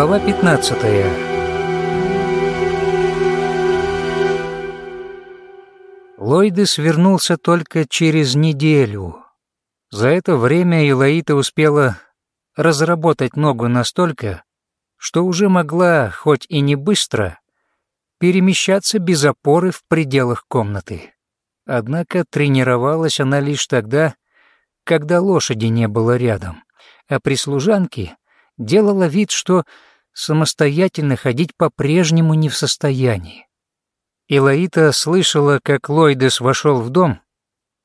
Глава 15 Ллойдес вернулся только через неделю. За это время Илаита успела разработать ногу настолько, что уже могла, хоть и не быстро, перемещаться без опоры в пределах комнаты. Однако тренировалась она лишь тогда, когда лошади не было рядом, а при служанке делала вид, что самостоятельно ходить по-прежнему не в состоянии. Илаита слышала, как Лойдес вошел в дом,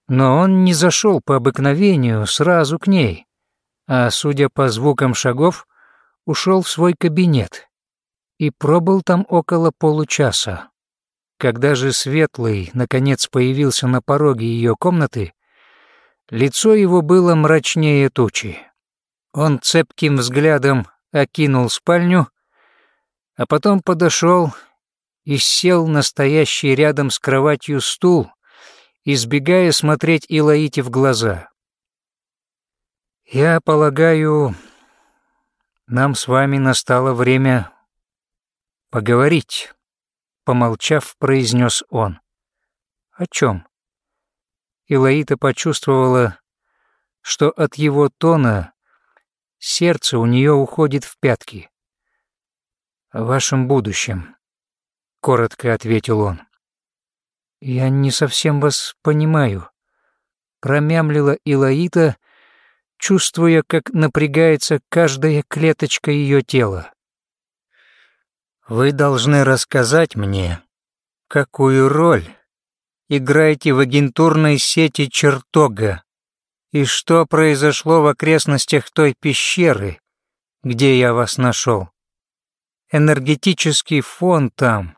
но он не зашел по обыкновению сразу к ней, а, судя по звукам шагов, ушел в свой кабинет и пробыл там около получаса. Когда же Светлый, наконец, появился на пороге ее комнаты, лицо его было мрачнее тучи. Он цепким взглядом окинул спальню, а потом подошел и сел на стоящий рядом с кроватью стул, избегая смотреть Илаите в глаза. «Я полагаю, нам с вами настало время поговорить», — помолчав, произнес он. «О чем?» Илаита почувствовала, что от его тона сердце у нее уходит в пятки. «О вашем будущем», — коротко ответил он. «Я не совсем вас понимаю», — промямлила Илаита, чувствуя, как напрягается каждая клеточка ее тела. «Вы должны рассказать мне, какую роль играете в агентурной сети чертога и что произошло в окрестностях той пещеры, где я вас нашел. Энергетический фон там,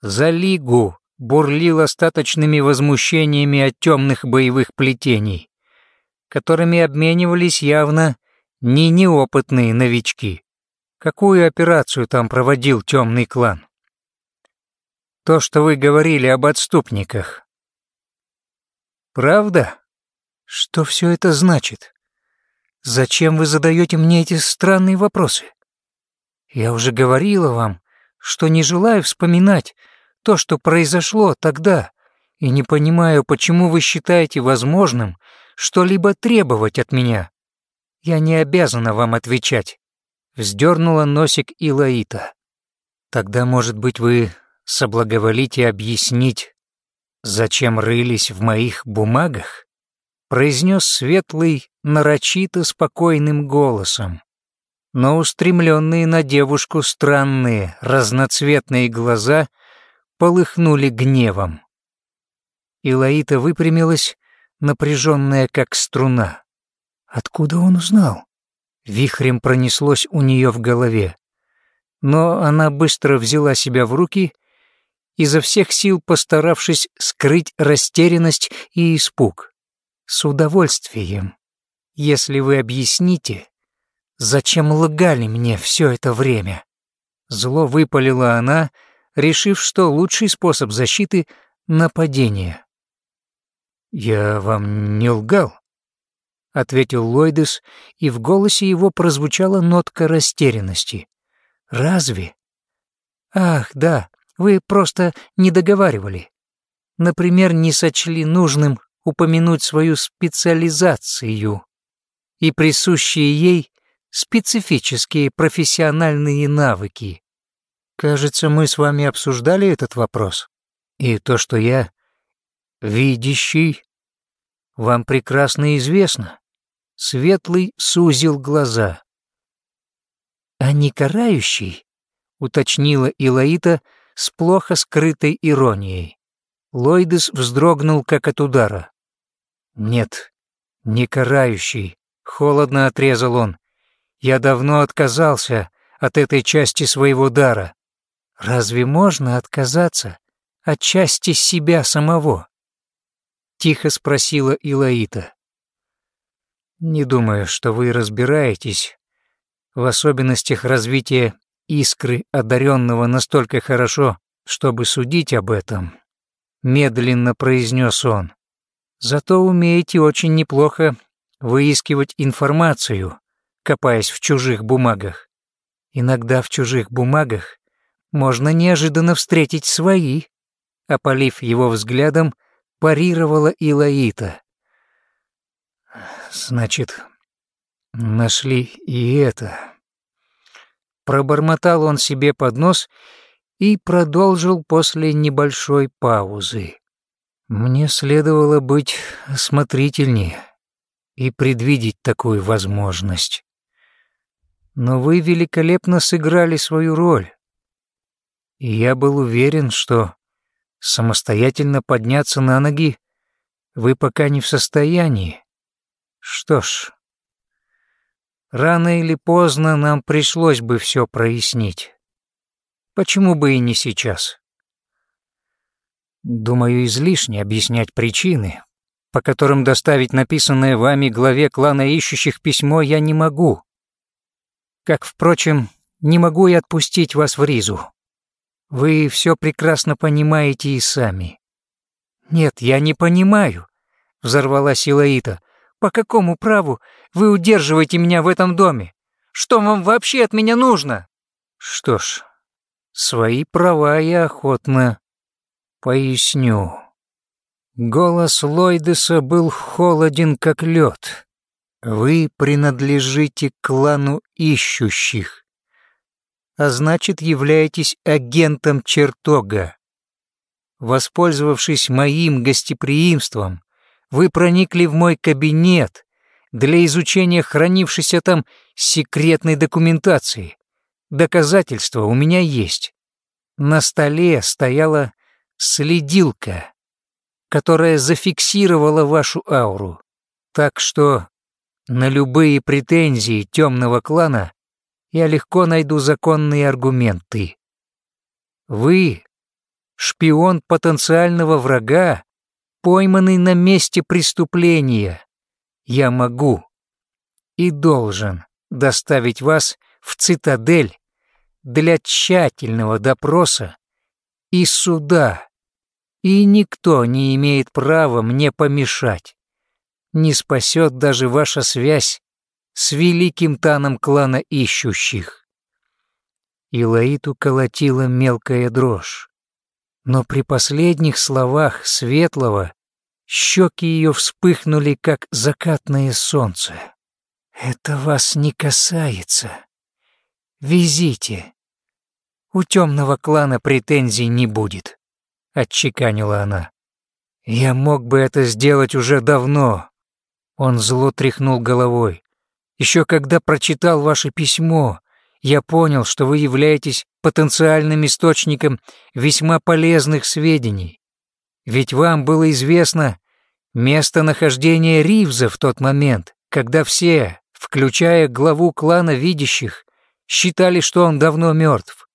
за лигу, бурлил остаточными возмущениями от темных боевых плетений которыми обменивались явно не неопытные новички. Какую операцию там проводил темный клан? То, что вы говорили об отступниках. Правда? Что все это значит? Зачем вы задаете мне эти странные вопросы? Я уже говорила вам, что не желаю вспоминать то, что произошло тогда, и не понимаю, почему вы считаете возможным что-либо требовать от меня. Я не обязана вам отвечать», — вздернула носик Илаита. «Тогда, может быть, вы соблаговолите объяснить, зачем рылись в моих бумагах?» Произнес светлый, нарочито спокойным голосом. Но устремленные на девушку странные, разноцветные глаза полыхнули гневом. Илаита выпрямилась, напряженная как струна. Откуда он узнал? Вихрем пронеслось у нее в голове. Но она быстро взяла себя в руки, изо всех сил постаравшись скрыть растерянность и испуг. С удовольствием, если вы объясните, зачем лгали мне все это время. Зло выпалила она, решив, что лучший способ защиты — нападение. «Я вам не лгал», — ответил Ллойдес, и в голосе его прозвучала нотка растерянности. «Разве?» «Ах, да, вы просто не договаривали. Например, не сочли нужным упомянуть свою специализацию и присущие ей специфические профессиональные навыки. Кажется, мы с вами обсуждали этот вопрос. И то, что я «Видящий? Вам прекрасно известно». Светлый сузил глаза. «А не карающий?» — уточнила Илаита с плохо скрытой иронией. Лойдес вздрогнул, как от удара. «Нет, не карающий», — холодно отрезал он. «Я давно отказался от этой части своего дара. Разве можно отказаться от части себя самого?» Тихо спросила Илаита. «Не думаю, что вы разбираетесь в особенностях развития искры одаренного настолько хорошо, чтобы судить об этом», — медленно произнес он. «Зато умеете очень неплохо выискивать информацию, копаясь в чужих бумагах. Иногда в чужих бумагах можно неожиданно встретить свои. Опалив его взглядом, парировала Илаита. Значит, нашли и это. Пробормотал он себе под нос и продолжил после небольшой паузы. Мне следовало быть осмотрительнее и предвидеть такую возможность. Но вы великолепно сыграли свою роль. И я был уверен, что самостоятельно подняться на ноги вы пока не в состоянии. Что ж, рано или поздно нам пришлось бы все прояснить. Почему бы и не сейчас? Думаю, излишне объяснять причины, по которым доставить написанное вами главе клана ищущих письмо я не могу. Как, впрочем, не могу и отпустить вас в Ризу. Вы все прекрасно понимаете и сами. Нет, я не понимаю, взорвалась Илаита. По какому праву вы удерживаете меня в этом доме? Что вам вообще от меня нужно? Что ж, свои права я охотно поясню. Голос Лойдеса был холоден, как лед. Вы принадлежите клану ищущих, а значит, являетесь агентом чертога. Воспользовавшись моим гостеприимством, вы проникли в мой кабинет для изучения хранившейся там секретной документации. Доказательства у меня есть. На столе стояла следилка, которая зафиксировала вашу ауру. Так что на любые претензии темного клана я легко найду законные аргументы. Вы — шпион потенциального врага, пойманный на месте преступления. Я могу и должен доставить вас в цитадель для тщательного допроса и суда, и никто не имеет права мне помешать не спасет даже ваша связь с великим таном клана ищущих. Илаиту колотила мелкая дрожь, но при последних словах Светлого щеки ее вспыхнули, как закатное солнце. «Это вас не касается. Везите. У темного клана претензий не будет», — отчеканила она. «Я мог бы это сделать уже давно, он зло тряхнул головой. «Еще когда прочитал ваше письмо, я понял, что вы являетесь потенциальным источником весьма полезных сведений. Ведь вам было известно местонахождение Ривза в тот момент, когда все, включая главу клана видящих, считали, что он давно мертв.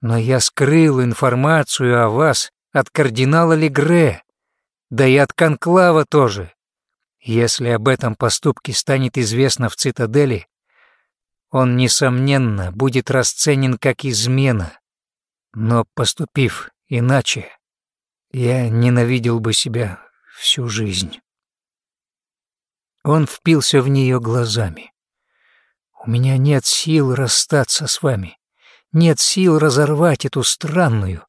Но я скрыл информацию о вас от кардинала Легре, да и от Конклава тоже. Если об этом поступке станет известно в цитадели, он, несомненно, будет расценен как измена. Но поступив иначе, я ненавидел бы себя всю жизнь. Он впился в нее глазами. «У меня нет сил расстаться с вами, нет сил разорвать эту странную,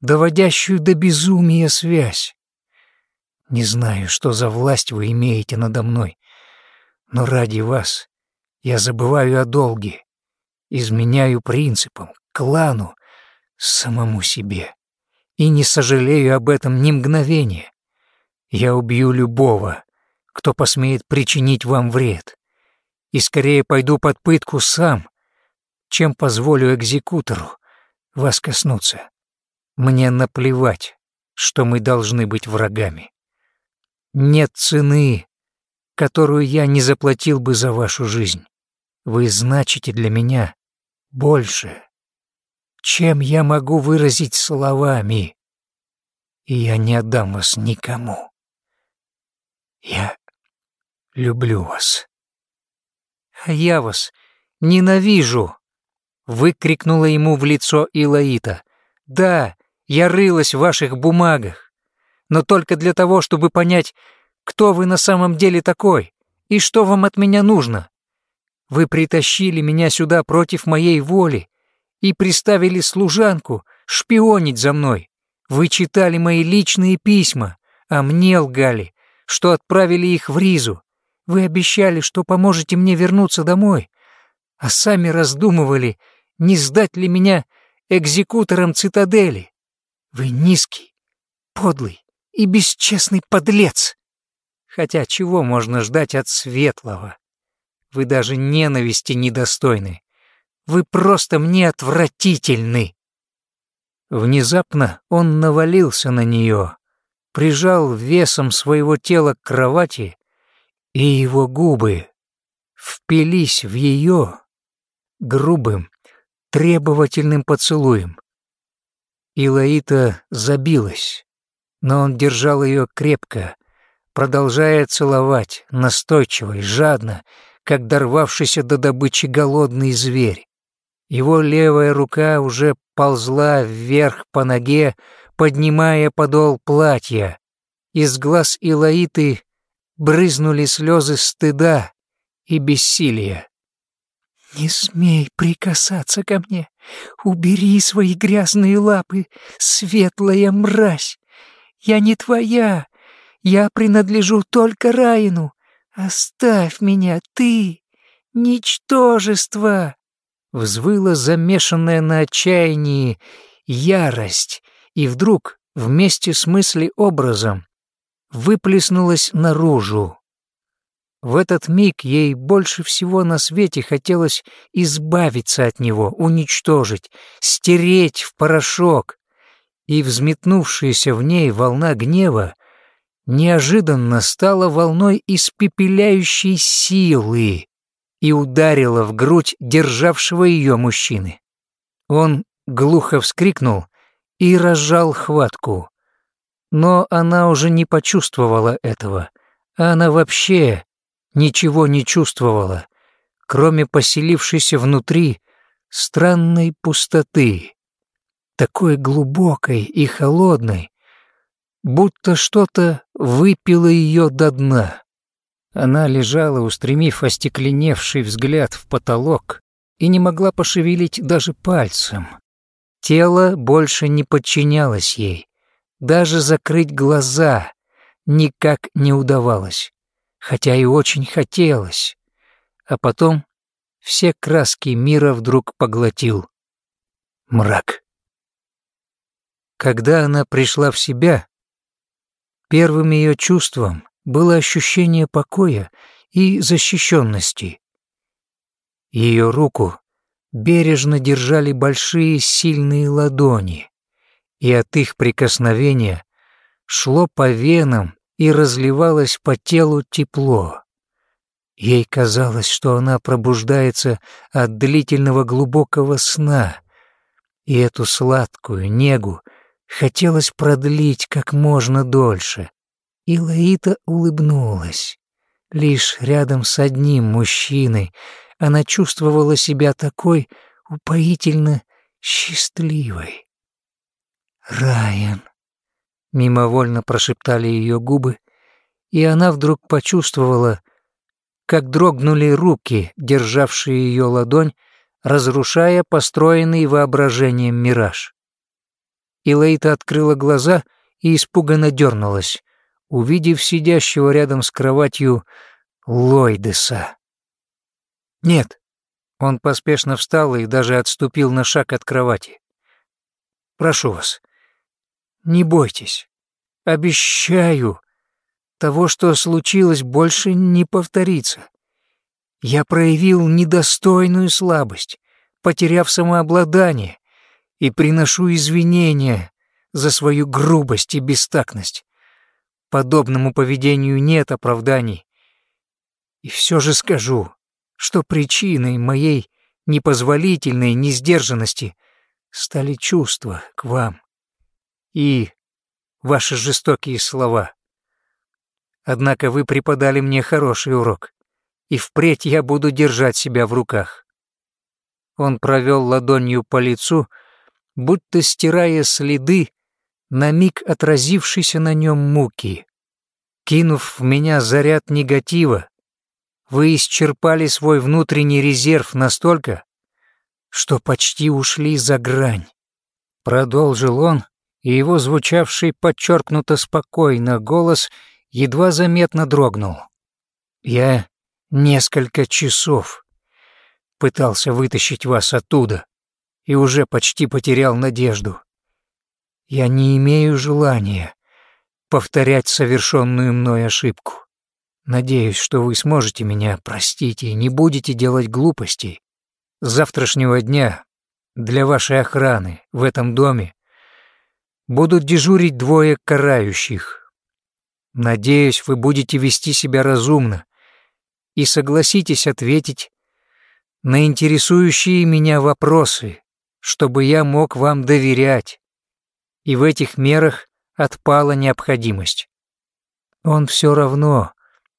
доводящую до безумия связь. Не знаю, что за власть вы имеете надо мной, но ради вас я забываю о долге, изменяю принципам, клану, самому себе, и не сожалею об этом ни мгновения. Я убью любого, кто посмеет причинить вам вред, и скорее пойду под пытку сам, чем позволю экзекутору вас коснуться. Мне наплевать, что мы должны быть врагами. Нет цены, которую я не заплатил бы за вашу жизнь. Вы значите для меня больше, чем я могу выразить словами, и я не отдам вас никому. Я люблю вас. А я вас ненавижу, выкрикнула ему в лицо Илаита. Да, я рылась в ваших бумагах но только для того, чтобы понять, кто вы на самом деле такой и что вам от меня нужно. Вы притащили меня сюда против моей воли и приставили служанку шпионить за мной. Вы читали мои личные письма, а мне лгали, что отправили их в Ризу. Вы обещали, что поможете мне вернуться домой, а сами раздумывали, не сдать ли меня экзекутором цитадели. Вы низкий, подлый и бесчестный подлец. Хотя чего можно ждать от светлого? Вы даже ненависти недостойны. Вы просто мне отвратительны. Внезапно он навалился на нее, прижал весом своего тела к кровати, и его губы впились в ее грубым, требовательным поцелуем. Илаита забилась, но он держал ее крепко, продолжая целовать, настойчиво и жадно, как дорвавшийся до добычи голодный зверь. Его левая рука уже ползла вверх по ноге, поднимая подол платья. Из глаз Илаиты брызнули слезы стыда и бессилия. «Не смей прикасаться ко мне! Убери свои грязные лапы, светлая мразь! Я не твоя! Я принадлежу только Раину! Оставь меня, ты! Ничтожество!» Взвыла замешанная на отчаянии ярость, и вдруг, вместе с мысли-образом, выплеснулась наружу. В этот миг ей больше всего на свете хотелось избавиться от него, уничтожить, стереть в порошок. И взметнувшаяся в ней волна гнева неожиданно стала волной испепеляющей силы и ударила в грудь державшего ее мужчины. Он глухо вскрикнул и разжал хватку. Но она уже не почувствовала этого. Она вообще ничего не чувствовала, кроме поселившейся внутри странной пустоты, такой глубокой и холодной, будто что-то выпило ее до дна. Она лежала, устремив остекленевший взгляд в потолок, и не могла пошевелить даже пальцем. Тело больше не подчинялось ей, даже закрыть глаза никак не удавалось хотя и очень хотелось. А потом все краски мира вдруг поглотил мрак. Когда она пришла в себя, первым ее чувством было ощущение покоя и защищенности. Ее руку бережно держали большие сильные ладони, и от их прикосновения шло по венам и разливалось по телу тепло. Ей казалось, что она пробуждается от длительного глубокого сна, и эту сладкую негу хотелось продлить как можно дольше. И Лаита улыбнулась. Лишь рядом с одним мужчиной она чувствовала себя такой упоительно счастливой. Райан. Мимовольно прошептали ее губы, и она вдруг почувствовала, как дрогнули руки, державшие ее ладонь, разрушая построенный воображением мираж. Илэйта открыла глаза и испуганно дернулась, увидев сидящего рядом с кроватью Лойдеса. «Нет», — он поспешно встал и даже отступил на шаг от кровати. «Прошу вас, не бойтесь. Обещаю, того, что случилось, больше не повторится. Я проявил недостойную слабость, потеряв самообладание, и приношу извинения за свою грубость и бестактность. Подобному поведению нет оправданий. И все же скажу, что причиной моей непозволительной несдержанности стали чувства к вам и ваши жестокие слова. Однако вы преподали мне хороший урок, и впредь я буду держать себя в руках. Он провел ладонью по лицу, будто стирая следы, на миг отразившейся на нем муки. Кинув в меня заряд негатива, вы исчерпали свой внутренний резерв настолько, что почти ушли за грань. Продолжил он, и его звучавший подчеркнуто спокойно голос едва заметно дрогнул. «Я несколько часов пытался вытащить вас оттуда и уже почти потерял надежду. Я не имею желания повторять совершенную мной ошибку. Надеюсь, что вы сможете меня простить и не будете делать глупостей. С завтрашнего дня для вашей охраны в этом доме будут дежурить двое карающих. Надеюсь, вы будете вести себя разумно и согласитесь ответить на интересующие меня вопросы, чтобы я мог вам доверять, и в этих мерах отпала необходимость. Он все равно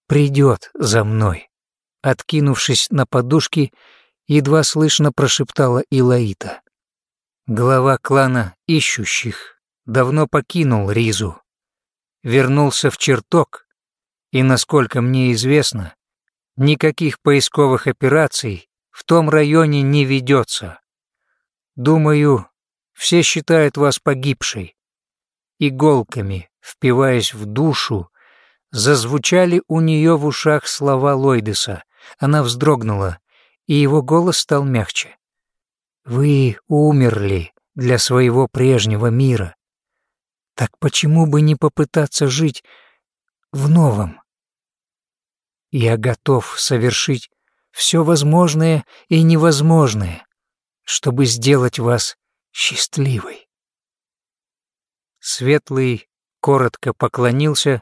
придет за мной. Откинувшись на подушки, едва слышно прошептала Илаита. Глава клана ищущих давно покинул Ризу, вернулся в чертог, и, насколько мне известно, никаких поисковых операций в том районе не ведется. Думаю, все считают вас погибшей. Иголками, впиваясь в душу, зазвучали у нее в ушах слова Лойдеса. Она вздрогнула, и его голос стал мягче. «Вы умерли для своего прежнего мира. Так почему бы не попытаться жить в новом? Я готов совершить все возможное и невозможное, чтобы сделать вас счастливой». Светлый коротко поклонился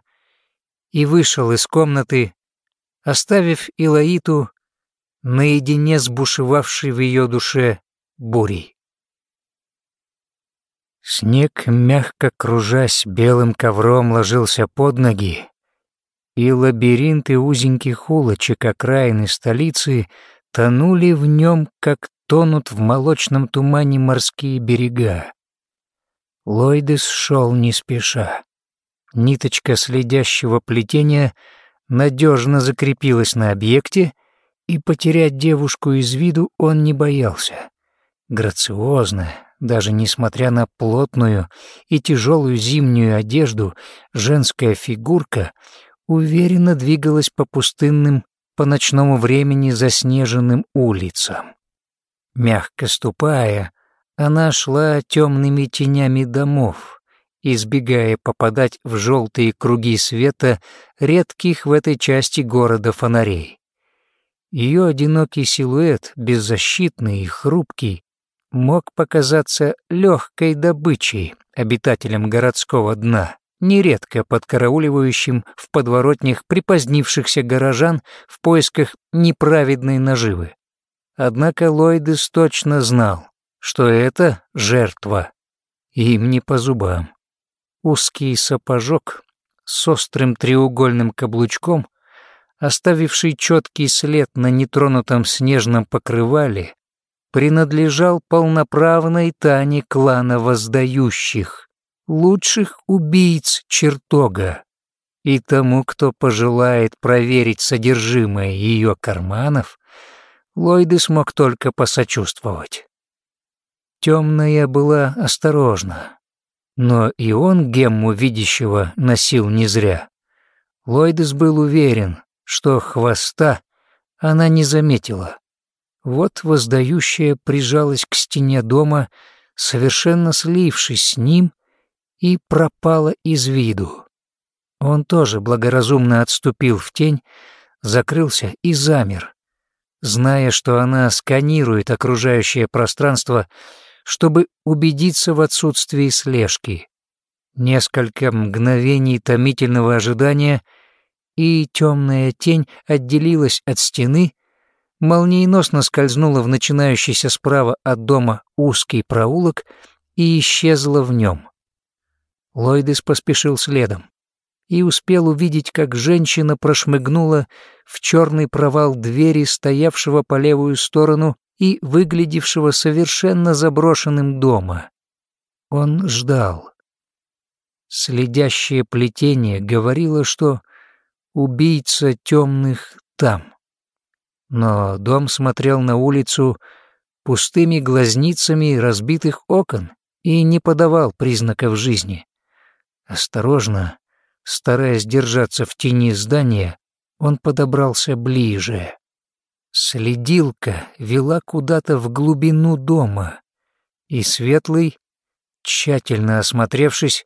и вышел из комнаты, оставив Илаиту наедине с бушевавшей в ее душе бурей. Снег, мягко кружась белым ковром, ложился под ноги, и лабиринты узеньких улочек окраины столицы тонули в нем, как тонут в молочном тумане морские берега. Лойдес шел не спеша. Ниточка следящего плетения надежно закрепилась на объекте — и потерять девушку из виду он не боялся. Грациозно, даже несмотря на плотную и тяжелую зимнюю одежду, женская фигурка уверенно двигалась по пустынным, по ночному времени заснеженным улицам. Мягко ступая, она шла темными тенями домов, избегая попадать в желтые круги света редких в этой части города фонарей. Ее одинокий силуэт, беззащитный и хрупкий, мог показаться легкой добычей обитателям городского дна, нередко подкарауливающим в подворотнях припозднившихся горожан в поисках неправедной наживы. Однако Ллойдес точно знал, что это жертва, им не по зубам. Узкий сапожок с острым треугольным каблучком оставивший четкий след на нетронутом снежном покрывале, принадлежал полноправной Тане клана воздающих, лучших убийц чертога, и тому, кто пожелает проверить содержимое ее карманов, Ллойды смог только посочувствовать. Темная была осторожна, но и он гемму видящего носил не зря. Ллойдес был уверен, что хвоста она не заметила. Вот воздающая прижалась к стене дома, совершенно слившись с ним, и пропала из виду. Он тоже благоразумно отступил в тень, закрылся и замер, зная, что она сканирует окружающее пространство, чтобы убедиться в отсутствии слежки. Несколько мгновений томительного ожидания — и темная тень отделилась от стены, молниеносно скользнула в начинающийся справа от дома узкий проулок и исчезла в нем. Ллойдес поспешил следом и успел увидеть, как женщина прошмыгнула в черный провал двери, стоявшего по левую сторону и выглядевшего совершенно заброшенным дома. Он ждал. Следящее плетение говорило, что Убийца темных там. Но дом смотрел на улицу пустыми глазницами разбитых окон и не подавал признаков жизни. Осторожно, стараясь держаться в тени здания, он подобрался ближе. Следилка вела куда-то в глубину дома, и Светлый, тщательно осмотревшись,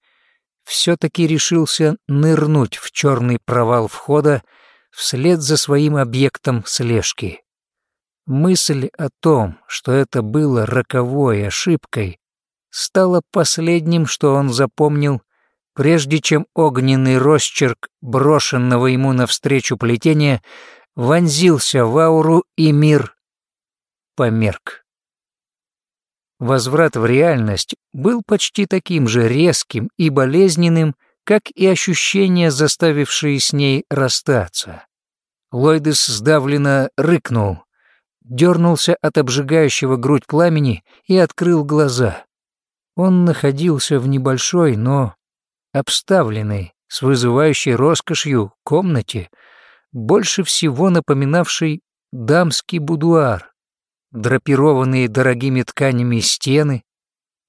все-таки решился нырнуть в черный провал входа вслед за своим объектом слежки. Мысль о том, что это было роковой ошибкой, стала последним, что он запомнил, прежде чем огненный росчерк брошенного ему навстречу плетения вонзился в ауру и мир померк. Возврат в реальность был почти таким же резким и болезненным, как и ощущения, заставившие с ней расстаться. Лойдес сдавленно рыкнул, дернулся от обжигающего грудь пламени и открыл глаза. Он находился в небольшой, но обставленной, с вызывающей роскошью комнате, больше всего напоминавшей дамский будуар, драпированные дорогими тканями стены,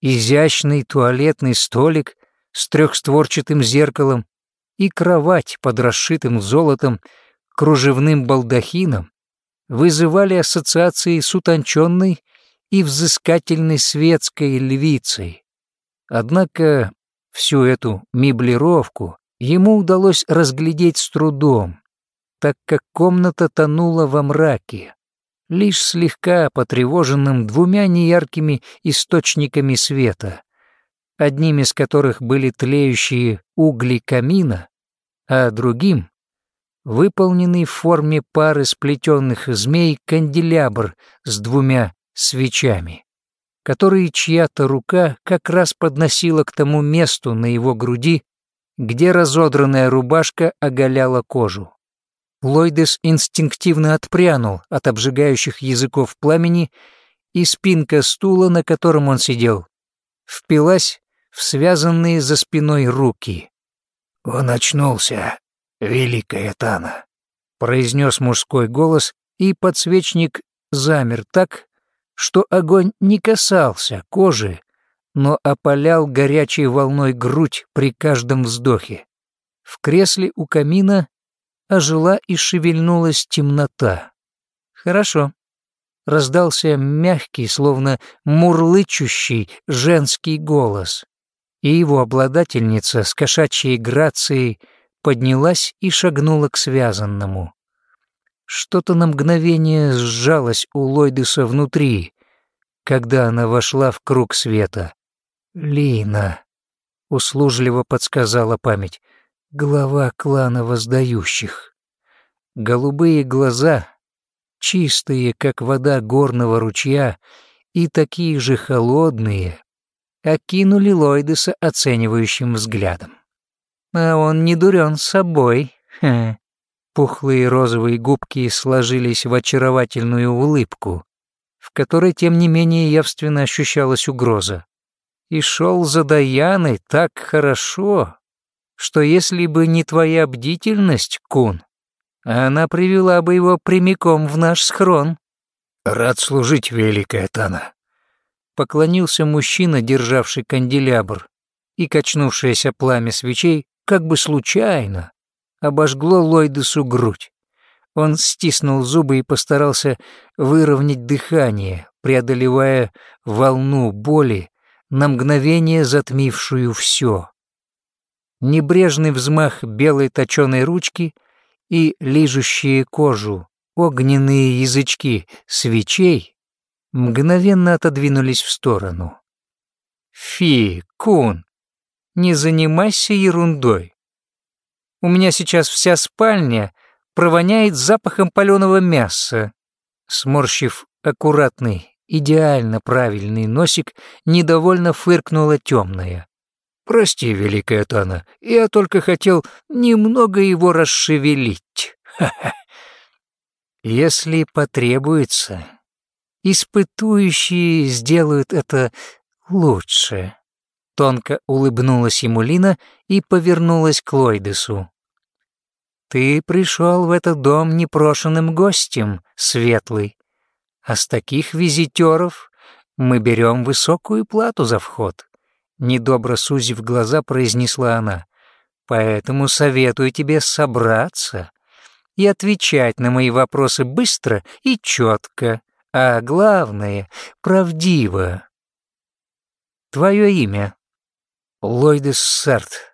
изящный туалетный столик с трехстворчатым зеркалом и кровать под расшитым золотом кружевным балдахином вызывали ассоциации с утонченной и взыскательной светской львицей. Однако всю эту меблировку ему удалось разглядеть с трудом, так как комната тонула во мраке, лишь слегка потревоженным двумя неяркими источниками света, одним из которых были тлеющие угли камина, а другим выполненный в форме пары сплетенных змей канделябр с двумя свечами, которые чья-то рука как раз подносила к тому месту на его груди, где разодранная рубашка оголяла кожу. Лойдес инстинктивно отпрянул от обжигающих языков пламени, и спинка стула, на котором он сидел, впилась в связанные за спиной руки. «Он очнулся», «Великая Тана», — произнес мужской голос, и подсвечник замер так, что огонь не касался кожи, но опалял горячей волной грудь при каждом вздохе. В кресле у камина ожила и шевельнулась темнота. «Хорошо», — раздался мягкий, словно мурлычущий женский голос, и его обладательница с кошачьей грацией поднялась и шагнула к связанному. Что-то на мгновение сжалось у Лойдеса внутри, когда она вошла в круг света. «Лина», — услужливо подсказала память, — глава клана воздающих. Голубые глаза, чистые, как вода горного ручья, и такие же холодные, окинули Лойдеса оценивающим взглядом. А он не дурен собой. Ха. Пухлые розовые губки сложились в очаровательную улыбку, в которой, тем не менее, явственно ощущалась угроза. И шел за Даяной так хорошо, что если бы не твоя бдительность, Кун, она привела бы его прямиком в наш схрон. «Рад служить, великая Тана», — поклонился мужчина, державший канделябр, и качнувшееся пламя свечей как бы случайно, обожгло Ллойдесу грудь. Он стиснул зубы и постарался выровнять дыхание, преодолевая волну боли, на мгновение затмившую все. Небрежный взмах белой точеной ручки и лижущие кожу огненные язычки свечей мгновенно отодвинулись в сторону. «Фи, Кун, не занимайся ерундой. У меня сейчас вся спальня провоняет запахом паленого мяса. Сморщив аккуратный, идеально правильный носик, недовольно фыркнула темная. «Прости, великая Тана, я только хотел немного его расшевелить. Если потребуется, испытующие сделают это лучше». Тонко улыбнулась ему Лина и повернулась к Лойдесу. Ты пришел в этот дом непрошенным гостем, Светлый, а с таких визитеров мы берем высокую плату за вход. Недобро сузив глаза, произнесла она. Поэтому советую тебе собраться и отвечать на мои вопросы быстро и четко, а главное — правдиво. Твое имя? Ллойдес Сарт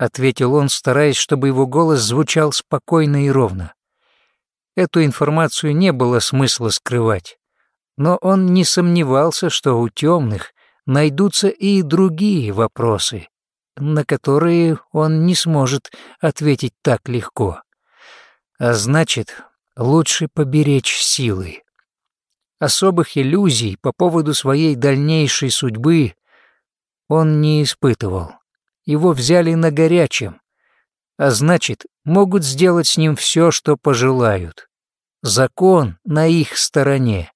ответил он, стараясь, чтобы его голос звучал спокойно и ровно. Эту информацию не было смысла скрывать, но он не сомневался, что у темных найдутся и другие вопросы, на которые он не сможет ответить так легко. А значит, лучше поберечь силы. Особых иллюзий по поводу своей дальнейшей судьбы он не испытывал его взяли на горячем, а значит, могут сделать с ним все, что пожелают. Закон на их стороне,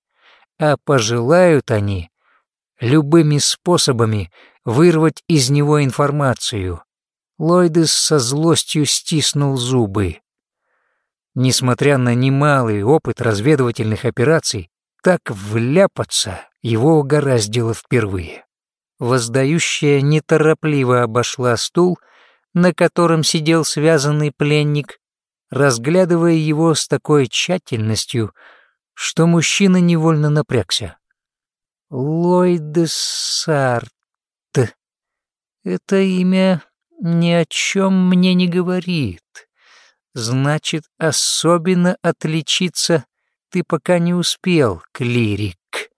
а пожелают они любыми способами вырвать из него информацию. Ллойдес со злостью стиснул зубы. Несмотря на немалый опыт разведывательных операций, так вляпаться его угораздило впервые. Воздающая неторопливо обошла стул, на котором сидел связанный пленник, разглядывая его с такой тщательностью, что мужчина невольно напрягся. Ллойдесарт. Это имя ни о чем мне не говорит. Значит, особенно отличиться ты пока не успел, клирик.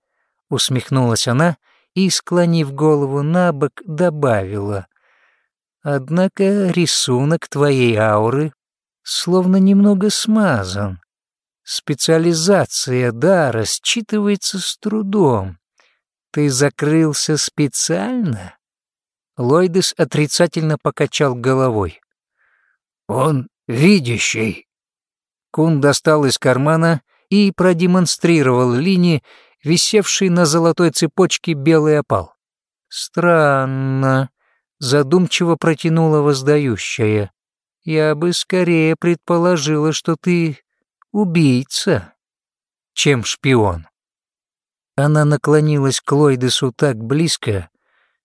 Усмехнулась она и, склонив голову на бок, добавила. «Однако рисунок твоей ауры словно немного смазан. Специализация дара считывается с трудом. Ты закрылся специально?» Лойдес отрицательно покачал головой. «Он видящий». Кун достал из кармана и продемонстрировал линии, висевший на золотой цепочке белый опал. «Странно», — задумчиво протянула воздающая. «Я бы скорее предположила, что ты убийца, чем шпион». Она наклонилась к Лойдесу так близко,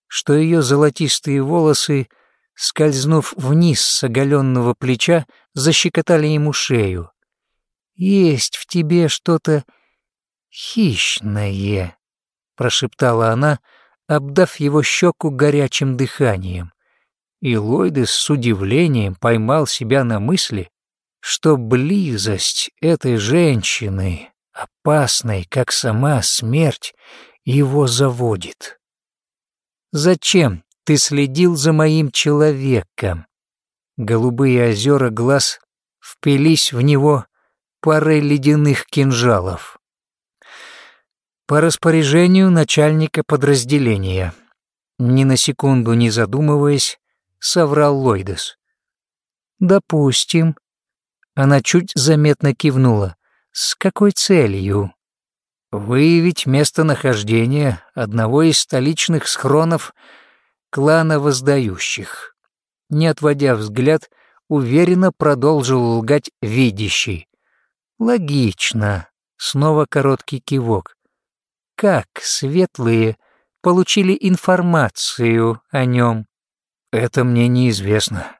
что ее золотистые волосы, скользнув вниз с оголенного плеча, защекотали ему шею. «Есть в тебе что-то «Хищное», — прошептала она, обдав его щеку горячим дыханием. И Ллойдес с удивлением поймал себя на мысли, что близость этой женщины, опасной, как сама смерть, его заводит. «Зачем ты следил за моим человеком?» Голубые озера глаз впились в него парой ледяных кинжалов по распоряжению начальника подразделения. Ни на секунду не задумываясь, соврал Лойдес. «Допустим». Она чуть заметно кивнула. «С какой целью?» «Выявить местонахождение одного из столичных схронов клана воздающих». Не отводя взгляд, уверенно продолжил лгать видящий. «Логично». Снова короткий кивок как светлые получили информацию о нем. Это мне неизвестно.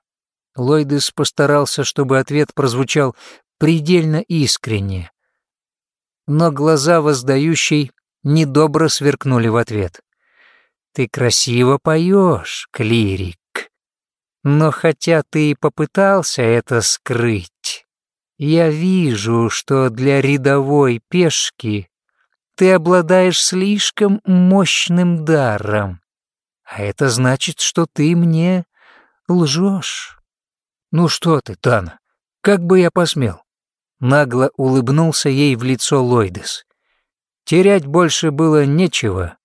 Ллойдес постарался, чтобы ответ прозвучал предельно искренне. Но глаза воздающей недобро сверкнули в ответ. «Ты красиво поешь, клирик. Но хотя ты и попытался это скрыть, я вижу, что для рядовой пешки ты обладаешь слишком мощным даром. А это значит, что ты мне лжешь. Ну что ты, Тана, как бы я посмел? Нагло улыбнулся ей в лицо Лойдес. Терять больше было нечего.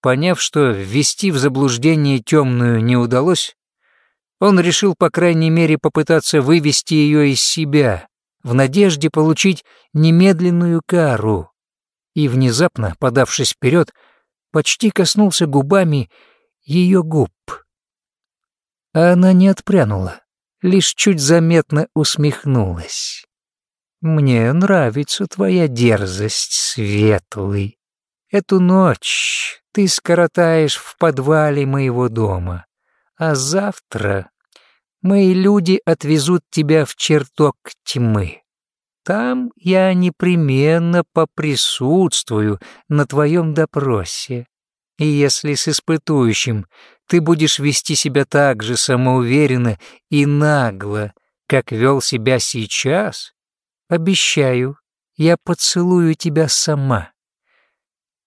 Поняв, что ввести в заблуждение темную не удалось, он решил, по крайней мере, попытаться вывести ее из себя, в надежде получить немедленную кару и, внезапно подавшись вперед, почти коснулся губами ее губ. А она не отпрянула, лишь чуть заметно усмехнулась. «Мне нравится твоя дерзость, светлый. Эту ночь ты скоротаешь в подвале моего дома, а завтра мои люди отвезут тебя в чертог тьмы. Там я непременно поприсутствую на твоем допросе. И если с испытующим ты будешь вести себя так же самоуверенно и нагло, как вел себя сейчас, обещаю, я поцелую тебя сама.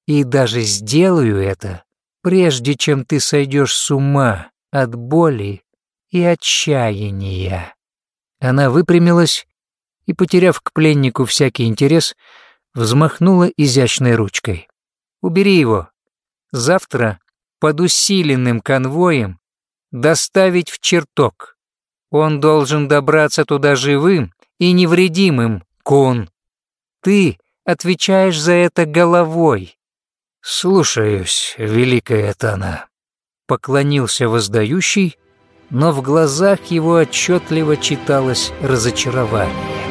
И даже сделаю это, прежде чем ты сойдешь с ума от боли и отчаяния. Она выпрямилась и, потеряв к пленнику всякий интерес, взмахнула изящной ручкой. «Убери его. Завтра под усиленным конвоем доставить в чертог. Он должен добраться туда живым и невредимым, Кун. Ты отвечаешь за это головой». «Слушаюсь, великая Тана», — поклонился воздающий, но в глазах его отчетливо читалось разочарование.